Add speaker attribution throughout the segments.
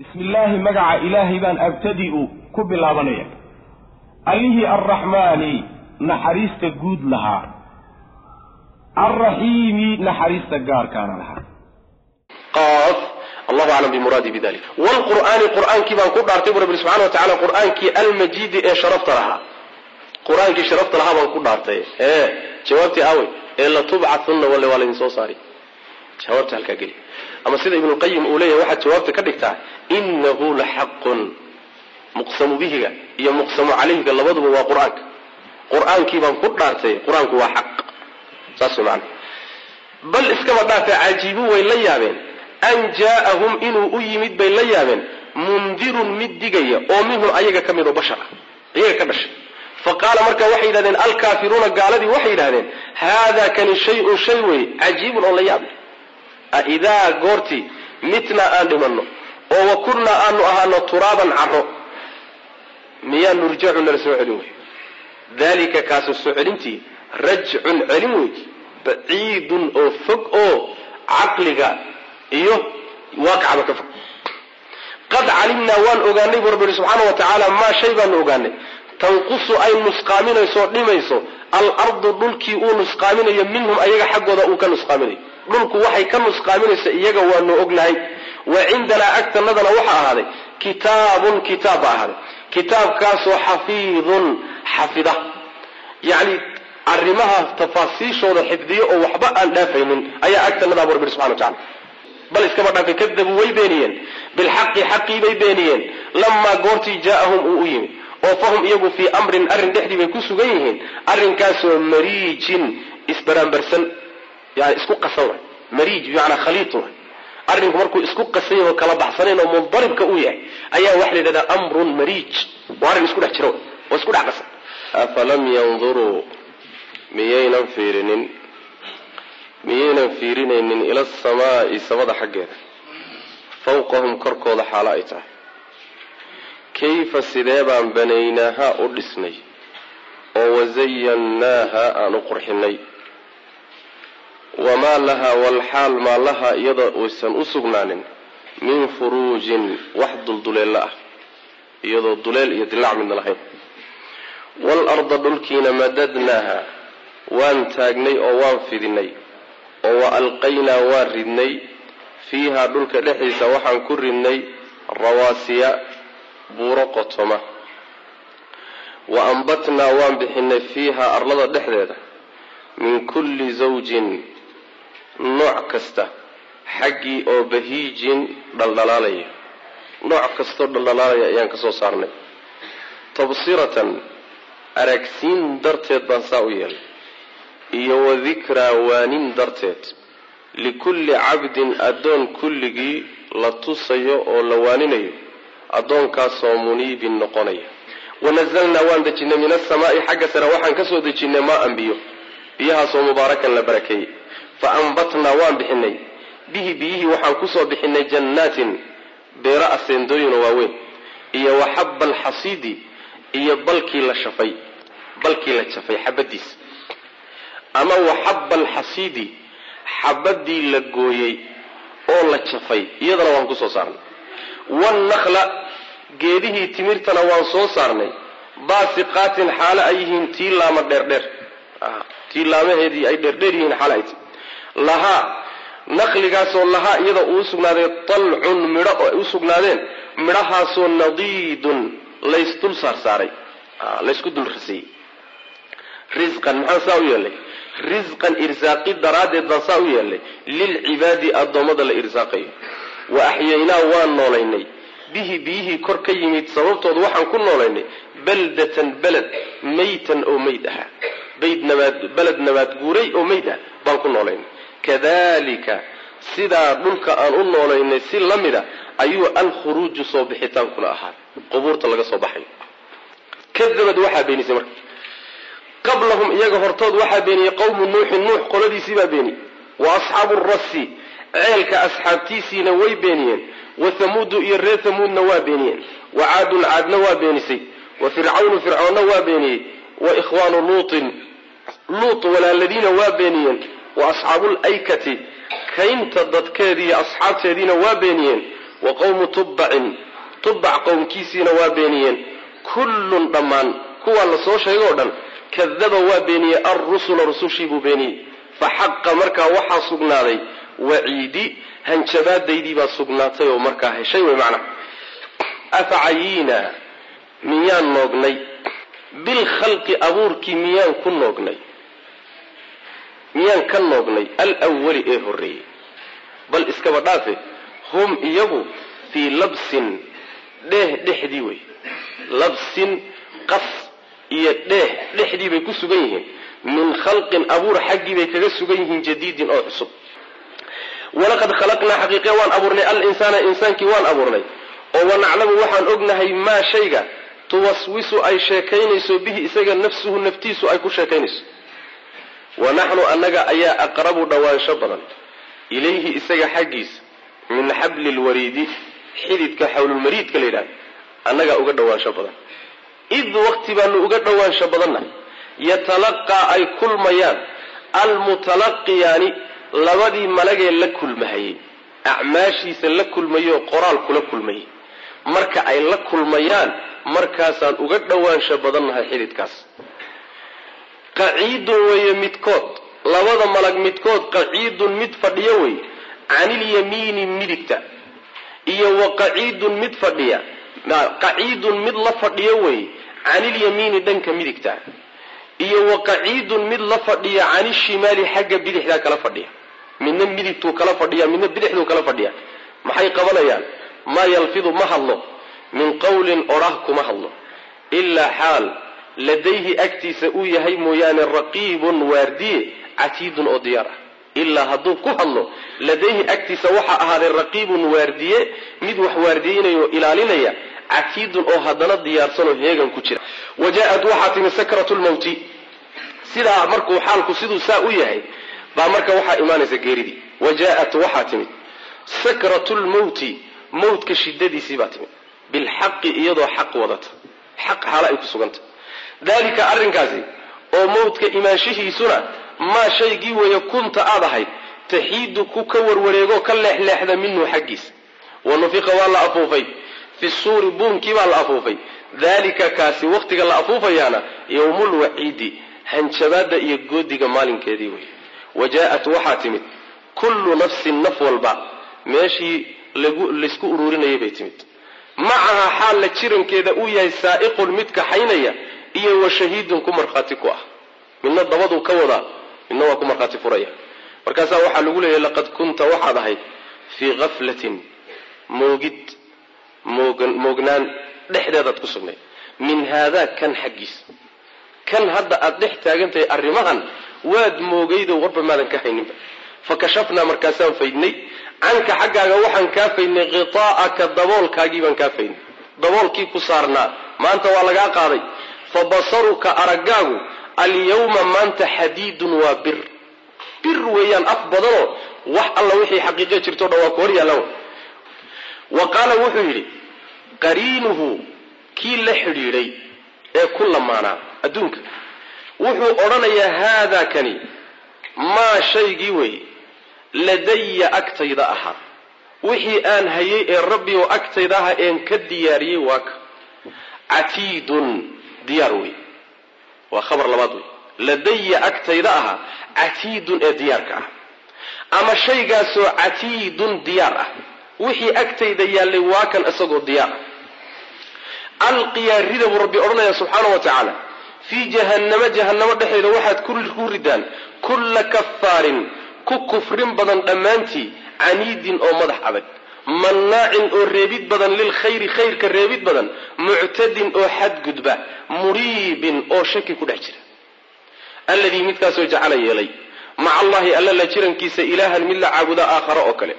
Speaker 1: bismi magaca ilaahay baan abtadi'u ku bilaabanaya. Allihii arraxmaani naxariista guud lahaa. Alraxiimi naxariista gaarkaana lahaa.
Speaker 2: Allahu aclam bimuraadi bidalik. Wlqur'aani qur'aankii baan ku dhaartay bu rabbi subxana wa tacala qur'aankii almajiidi ee sharafta lahaa. Qur'aankii sharafta lahaa baan ku dhaartay. Ee jawaabtii awey ee latubcatunna walle waa laydin soo saari jawaabta halkaa geli. Ama sida ibnuqayim uu leeyahay waxaad jawaabta ka dhigtaa inahu la xaqun muqsamu bihiga iyo muqsamu calayhiga labaduba waa qur'aanka. Qur'aankii baan ku dhaartay qur'aanku waa xaq. Saas way bal iskaba dhaafee cajiibu way la yaabeen. An jaa'ahum inuu u yimid bay la yaabeen. Mundirun mid digaya oo minhum ayaga ka mid oo bashar ah. Iyaga ka dhashay. Fa qaala marka waxay yidhahdeen alkaafiruuna gaaladii waxay yidhahdeen haada kani shay-un shay wey cajiibun oo la yaab leh aidaa goortii mitnaa aan dhimanno oo wa kunnaa aanu ahaano turaaban caro miyaa nurjacu nala soo celin wey dalika kaasu soo celintii rajcun celin wey baciidun oo fog oo caqliga iyo waaqicaba ka fog. Qad calimnaa waan ogaanay buu rabbi subxaana wa tacaala maa shay baanu ogaanay. Tanqusu ay nusqaaminayso dhimayso alardu dhulkii uu nusqaaminayo minhum ayaga xaggooda uu ka nusqaaminayo dhulku waxay ka nusqaaminaysa iyaga waanu ognahay. Wa cindanaa agtanadana waxa ahaaday kitaabun kitaab ba ahaaday. Kitaabkaasoo xafiidun xafida. Yacni arrimaha tafaasiishooda xifdiyo oo waxba aan dhaafaynin ayaa agtanadaa bu rabbi subxana wa tacala bal iskama dhaafay kadabuu way beeniyeen. Bilxaqi xaqii bay beeniyeen. Lamaa goortii jaa'ahum uu u yimid oo fahum iyagu fii amrin arrin dhexdii bay ku sugan yihiin. Arrinkaasoo mariijin isbaraanbarsan yani isku qasan way mariij bimacnaa khaliit way arrinku markuu isku qasan yaho kala baxsanayn oo mundaribka uu yahay ayaa waxa la yidhahdaa amrun mariij. Waa arrin isku dhex jiro oo isku dhex qasan. Afalam yanduruu miyaynan fiirinin miyaynan fiirinaynin ila asamaa'i samada xaggeeda. Fawqahum korkooda xaalo ay tahay. Kayfa sidee baan banaynaaha u dhisnay? Oo wasayannaaha aan u qurxinay wamaa lahaa walxaal maa lahaa iyadoo uysan u sugnaanin min furuujin wax dulduleella ah iyadoo duleel iyo dilaac midna lahayn. Waalarda dhulkiina madadnaaha waan taagnay oo waan fidinay oo wa alqaynaa waan ridnay fiihaa dhulka dhexdiisa waxaan ku ridnay rawaasiya buuro qotoma. Wa ambatnaa waan bixinay fiihaa arlada dhexdeeda min kulli zawjin nooc kasta xaggii oo bahiijin dhaldhalaalaya. Nooc kastoo dhaldhalaalaya ayaan ka soo saarnay. Tabsiratan aragsiin darteed baan saa u yeelay iyo wa dikraa waanin darteed. Likulli cabdin addoon kulligii la tusayo oo la waaninayo addoonkaasoo muniibin noqonaya. Wanazalnaa waan dejinay min asamaa'i xagga sare waxaan ka soo dejinnay maa an biyo biyahaasoo mubaarakan la barakeeyey fa ambatnaa waan bixinay bihi biyihii waxaan ku soo bixinay jannaatin beero aseendooyinoo waaweyn iyo wa xabba alxasiidi iyo balkii la shafay balkii la jafay xabadiisa ama wa xabba alxasiidi xabadii la gooyey oo la jafay iyadana waan ku soo saarnay wannakla geedihii timirtana waan soo saarnay baasiqaatin xaalo ay yihiin tii laama dheerdheer tii ay dheerdheer yihiin xaalo ay ti lahaa naqligaasoo lahaa iyada uu usugnaaday talcun midho oo u sugnaadeen midhahaasoo nadiidun laysdul saarsaaray. Laysku dul rasayey risqan maxaan saa u yeelnay risqan irsaaqi daraaddeed baan saa u yeelnay lilcibaadi addoommada la irsaaqayo wa axyaynaa waan noolaynay. Bihi biyihii kor ka yimid sababtooda waxaan ku noolaynay. Baldatan beled maytan oo meyd ahaa beled nabaad guuray oo meyd ah baan ku noolaynay kadalika sidaa dhulka aan u noolaynay si la mida ayuu alkhuruuju soo bixitaankuna ahaaday qubuurta laga soo baxayo kadabad waxaa beenisay marka. Qablahum iyaga hortood waxaa beeniyey qowmu nuuxin nuux qoladiisii baa beeniyey wa asxaabu rasi ceelka asxaabtiisiina way beeniyeen. Wa hamuudu iyo reer hamuudna waa beeniyeen. Wa caadun caadna waa beenisay. Wa fircawnu fircoonna waa beeniyey. Wa ikhwaanu luutin luut walaaladiina waa beeniyeen wa asxaabuulaykati kaynta dadkeediiyo asxaabteediina waa beeniyeen wa qowmu tubbacin tubbac qowmkiisiina waa beeniyeen. Kullun dhammaan kuwaa la soo sheegay oo dhan kadaba waa beeniyey alrusula rusushii buu beeniyey. Fa xaqa markaa waxaa sugnaaday waciidi hanjabaadaydii baa sugnaatay oo markaa heshay wey macnaha afacayiina miyaan noognay? Bilkhalqi abuurkii miyaan ku noognay miyaan ka noognay alwali ee horreeyey. Bal iskaba dhaafe hum iyagu fii labsin dheeh dhexdii wey. Labsin qas iyo dheeh dhexdii bay ku sugan yihiin. Min khalqin abuur xaggii bay kaga sugan yihiin jadiidin oo cusub. Walaqad khalaqnaa xaqiiqe waan abuurnay. Alinsaana insaankii waan abuurnay. Oo wanaclamu waxaan ognahay maa shayga. Tuwaswisu ay sheekaynayso bihi isaga nafsuhu naftiisu ay ku sheekaynayso wa naxnu annaga ayaa aqrabu dhowaansho badan. Ilayhi isaga xaggiisa min xabli lwariidi xididka xawlulmariidka la yidhahda annagaa uga dhowaansho badan. Id waqti baanu uga dhowaansho badannahay yatalaqaa ay kulmayaan. Almutalaqiyaani labadii malagee la kulmahayey acmaashiisa la kulmayoo qoraal kula kulmayay. Marka ay la kulmayaan markaasaan uga dhowaansho badannahay xididkaas qaciidun weeye midkood labada malag midkood qaciidun mid fadhiyo wey canilyamiini midigta iyo wa qaciidun mid fadhiya qaciidun mid la fadhiyo wey canilyamiini dhanka midigta iyo wa qaciidun mid la fadhiya canishimaali xagga bidixdaa kala fadhiya. Midna midigtuu kala fadhiya midna bidixduu kala fadhiya. Maxay qabanayaan maa yalfidu ma hadlo. Min qawlin odhah kuma hadlo. Ilaa xaal ladayhi agtiisa uu yahay mooyaane raqiibun waardiye catiidun oo diyaar ah. Ilaa hadduu ku hadlo ladayhi agtiisa waxaa ahaaday raqiibun waardiye mid wax waardiyeynaya oo ilaalinaya catiidun oo haddana diyaarsanoo heegan ku jira. Wa jaa-at waxaa timi sakratu lmawti sidaa markuu xaalku siduu saa u yahay baa marka waxaa imaanaysa geeridii wa jaa-at waxaa timid sakratu lmawti mawtka shidadiisii baa timid bilxaqi iyadoo xaq wadata. Xaq xaalo ay ku suganta dalika arrinkaasi oo mawdka imaanshihiisuna maa shaygii weeye kunta aad ahayd taxiidu ku ka warwareegoo ka leexleexda minhu xaggiisa wa nufiqa waa la afuufay. Fi suuri buunkii baa la afuufay. Dalika kaasi wakhtiga la afuufayaana yowmulwaciidi hanjabaadda iyo goodiga maalinkeedii wey wa jaa-at waxaa timid kullu nafsin naf walba meeshii laysku ururinayay bay timid. Macahaa xaal la jirankeeda uu yahay saa'iqun mid kaxaynaya iyo wa shahiidun ku markhaati ku ah. Midna dabaduu ka wadaa midna waa ku markhaati furaya. Markaasaa waxaa lagu leeyahay laqad kunta waxaad ahayd fii kaflatin moogid moognaan dhexdeedaad ku sugnayd min haadaa kan xaggiisa kan hadda aad dhex taagantahay arrimahan waad moogaydoo warba maadan ka hayninba. Fa kashafnaa markaasaan faydnay. Canka xaggaaga waxaan kaa faydnay qitaa'aka daboolkaagii baan kaa faydnay. Daboolkii ku saarnaa. Maanta waa lagaa qaaday fa basaruka araggaagu alyawma maanta xadiidun waa bir. Bir weeyaan af badanoo wax alla wixii xaqiiqe jirto dhan waa ku hor wa qaala wuxuu yidhi qariinuhu kii la xidhiidhay ee ku lamaanaa adduunka. Wuxuu odhanayaa haadaa kani maa shaygii weeye ladaya agtayda ahaa. Wixii aan hayay ee rabbi oo agtayda aha een ka diyaariyey waa ka. Catiidun diyaar wey waa khabar labaad wey ladaya agtayda ahaa catiidun ee diyaarka ah. Ama shaygaasoo catiidun diyaar ah. Wixii agtayda yaallay waa kan isagoo diyaar. Ah alqiyaa rida buu rabbi odhanaya subxaana wa tacaala. Fii jahannama jahannamo dhexeeda waxaad ku ridaan kulla kafaarin ku kufrin badan dhammaantii caniidin oo madax adag mannaacin oo reebid badan lilkhayri khayrka reebid badan muctadin oo xadgudba muriibin oo shaki ku dhex jira. Alladii midkaasoo jacala yeelay maca allahi alla la jirankiisa ilaahan mid la caabuda aakharo oo kale.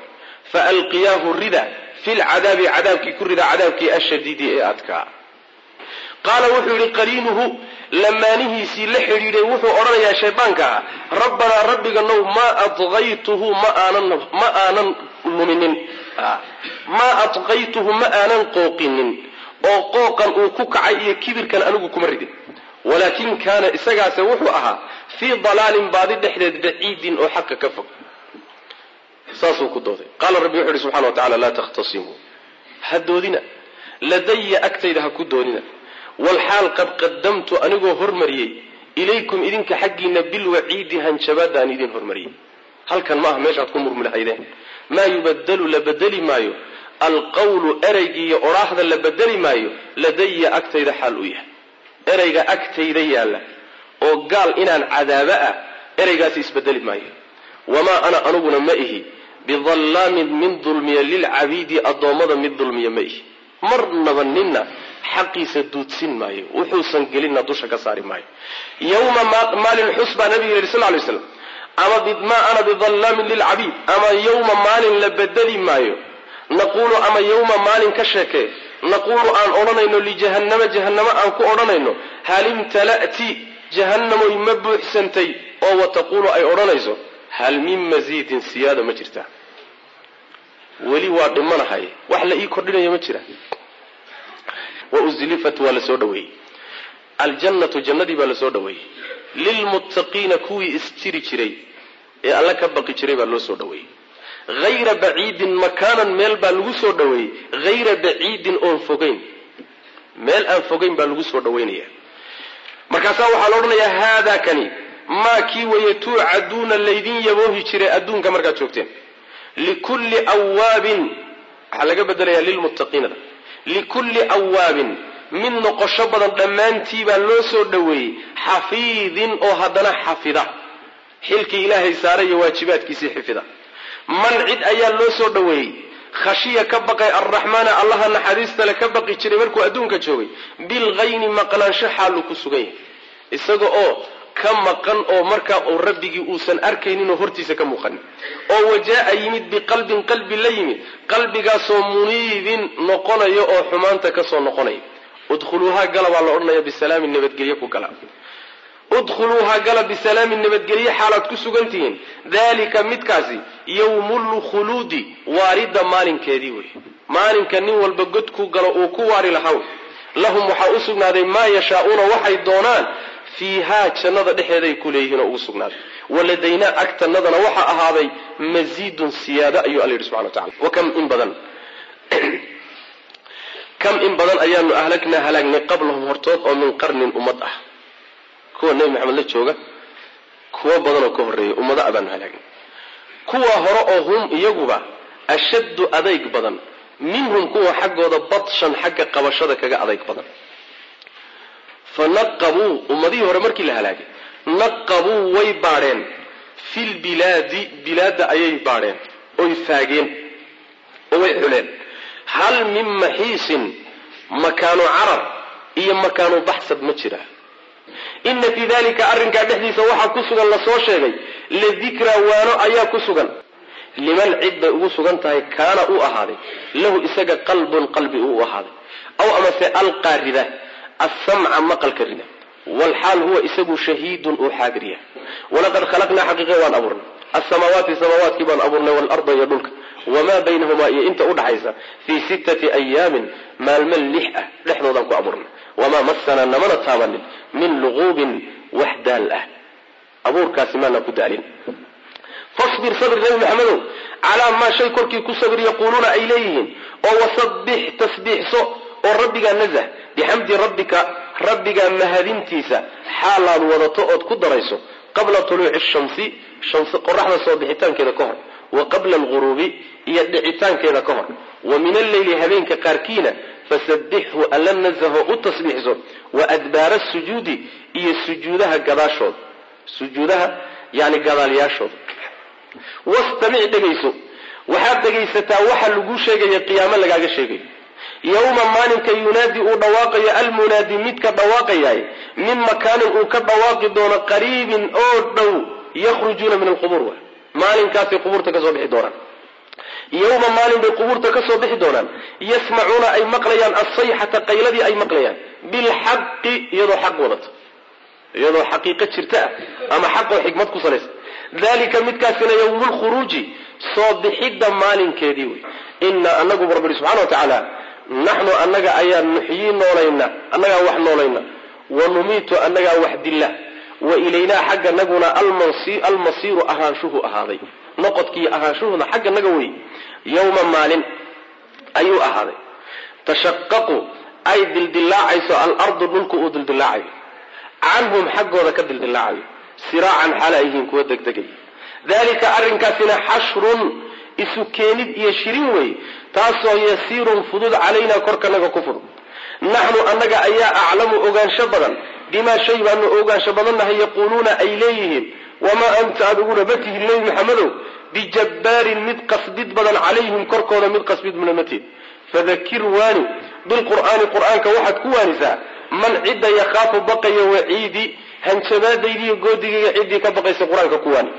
Speaker 2: Fa alqiyaahu rida fi lcadaabi cadaabkii ku rida cadaabkii ashadiidi ee adkaa qaala wuxuu yidhi qariinuhu lamaanihiisii la xidhiidhay wuxuu odhanayaa shaydaanka ah rabbanaa rabbiganow maa adqaytuhu ma aanan luminin maa adqaytuhu ma aanan qooqinin oo qooqan uu ku kacay iyo kibirkan anigu kuma ridin. Walaakin kaana isagaase wuxuu ahaa fii dalaalin baadi dhexdeed baciidin oo xaqa ka fog. Saasuu ku dooday. Qaala rabbi wuxu uhi subxana wa tacala laa takhtasimuu ha doodina. Ladaya agtayda ha ku doonina walxaal qad qadamtu anigoo hormariyey. Ilaykum idinka xaggiina bilwaciidi hanjabaada aan idin hormariyey. Halkan maaha meeshaad ku murmi lahaydeen maa yubadalu la bedeli maayo. Alqawlu ereygii iyo odhaahda la bedeli maayo ladaya agtayda xaal u yahay. Ereyga agtayda yaalla oo gaal inaan cadaabo ah ereygaasi isbedeli maayo. Wamaa ana aniguna ma ihi bidallaamin min dulmiya lilcabiidi addoommada mid dulmiya ma ihi. Marnaba ninna xaqiisa duudsin maayo wuxuusan gelinna dusha ka saari maayo. Yowma maalin xus baa nabiga yidhi sal lay slam ama maa ana bidallaamin lilcabiid ama yowma maalin la bedeli maayo. Naquulu ama yowma maalin ka sheekee. Naquulu aan odhanayno lijahannama jahannamo aan ku odhanayno. Hal imtala'ti jahannamoy ma buuxsantay? Oo wataquulu ay odhanayso? Hal min masiidin siyaada ma jirtaa weli waa dhimanahay. Wax la ii kordhinaya ma jira. Wauzlifat waa la soo dhaweeyey. Aljannatu jannadii baa la soo dhaweeyey lilmuttaqiina kuwii isjiri jiray ee alla ka baqi jiray baa loo soo dhaweeyey hayra baciidin makaanan meel baa lagu soo dhaweeyey hayra baciidin oon fogayn meel aan fogayn baa lagu soo dhaweynaya markaasaa waxaa la odhanayaa haadaa kani maa kii waye tuucaduuna laydin yaboohi jiray adduunka markaad joogteen likulli awaabin waxaa laga bedelayaa lilmuttaqiinada likulli awaabin mid noqosho badan dhammaantii baa loo soo dhaweeyey xafiidin oo haddana xafida. Xilkii ilaahay saaray iyo waajibaadkiisii xifida. Man cid ayaa loo soo dhaweeyey khashiya ka baqay arraxmaana allaha naxariistale ka baqi jiray markuu adduunka joogay. Bilgayni maqnaansho xaaluu ku sugan yahay isaga oo ka maqan oo markaa uu rabbigii uusan arkayninoo hortiisa ka muuqanin oo wajaa-a yimid biqalbin qalbi la yimid. Qalbigaasoo muniibin noqonaya oo xumaanta ka soo noqonaya udkhuluuhaa gala baa la odhanaya bisalaamin nabadgelye ku gala. udkhuluuhaa gala bisalaamin nabadgelye xaalaad ku sugan tihiin. dalika midkaasi yowmulkhuluudi waaridda maalinkeedii wey maalinka nin walba godkuu galo uu ku waari lahaa wey lahum waxaa u sugnaaday maa yashaa'uuna waxay doonaan fiihaa jannada dhexeeday ku leeyihiin oo ugu sugnaaday. Waladaynaa agtanadana waxaa ahaaday masiidun siyaado ayuu alla yidhi subxana wa tacala wa kam in badan kam in badan ayaanu ahlagnaa halaagnay qablahum hortood oo min qarnin ummad ah. Kuwa nebi maxamed la jooga kuwo badan oo ka horreeyay ummado a baanu halaagnay kuwa hore oo hum iyaguba ashaddu adayg badan. Minhum kuwa xaggooda badshan xagga qabashada kaga adayg badan. Fa naqabuu ummadihii hore markii la halaagay naqabuu way baadheen. Filbilaadi bilaadda ayay baadheen. Oy faageen. Oo way xuleen hal min maxiisin makaanu carab iyo makaanu baxsad ma jira. Ina fii dalika arrinkaa dhexdiisa waxaa ku sugan la soo sheegay ladikraa waano ayaa ku sugan. Liman cid bay ugu sugan tahay kaana uu ahaaday. Lahu isaga qalbun qalbi uu ahaaday. Aw amase alqaa rida assamca maqalka rida walxaal huwa isagu shahiidun uu xaadir yahay walaqad khalaqnaa xaqiiqa waan abuurnay. Asamaawaati samaawaadkii baan abuurnay waalarda iyo dhulka wamaa baynahumaa iyo inta udhaxaysa fii sittati ayaamin maalmo lix ah dhexdoodaan ku abuurnay wamaa masanaa namana taabanin min luquubin wax daal ah. Abuurkaasi maanaa ku daalin. Fasbir sabir nabi maxamedow calaa maa shay korkii ku sabir yaquuluuna ay leeyihiin oo wasabbix tasbiixso oo rabbigaa nazah bixamdi rabbika rabbigaa mahadintiisa xaalaad wadato ood ku darayso qabla tuluuci shamsi shamsi qoraxda soo bixitaankeeda ka hor wa qabla alghuruubi iyo dhicitaankeeda ka hor. Wa min alleyli habeenka qaarkiina fasabbixhu alla nazaho u tasbiixso wa adbaara sujuudi iyo sujuudaha gadaashooda sujuudaha yani gadaalyaashooda wastamic dhegayso. Waxaad dhegaysataa waxa laguu sheegaya qiyaamo lagaaga sheegayo yowma maalinka yunaadi uu dhawaaqayo almunaadi midka dhawaaqayaay min makaanin uu ka dhawaaqi doono qariibin oo dhow yakhrujuuna min alqubuur maalinkaasay qubuurta ka soo bixi doonaan. Yowma maalin bay qubuurta ka soo bixi doonaan. Yasmacuuna ay maqlayaan asayxata qayladii ay maqlayaan. Bilxaqi iyadoo xaq wadato. Iyadoo xaqiiqo jirta ah ama xaqoo xikmad ku salaysan dalika midkaasina yowmulkhuruuji soo bixidda maalinkeedii wey inaa anagubu rabbi subxana wa tacaala naxnu annaga ayaa nuxyii noolayna annagaa wax noolayna. Wa numiitu annagaa wax dilla wa ilaynaa xagga naguna almasiiru ahaanshuhu ahaaday. Noqodkii ahaanshuhuna xagga naga wey yowma maalin ayuu ahaaday. Tashaqaqu ay dildilaacayso alardu dhulku uu dildilaacayo canhum xaggooda ka dildilaacayo siraacan xaala yihiin kuwa degdegay. Dalika arrinkaasina xashrun isu keenid iyo shirin wey. Taasoo yasiirun fudud calaynaa korkanaga ku fudud naxnu annaga ayaa aclamu ogaansho badan bimaa shay baanu ogaansho badannahay yaquuluuna ay leeyihiin wamaa anta adiguna ma tihin nebi maxamedow bijabbaarin mid qasbid badan calayhim korkooda mid qasbid muna ma tihin fadakir waani bilqur'aani qur'aanka waxaad ku waanisaa man cidda yakhaafu baqaya waciidi hanjabaadaydiiyo goodigayga ciddii ka baqaysa qur'aanka ku waani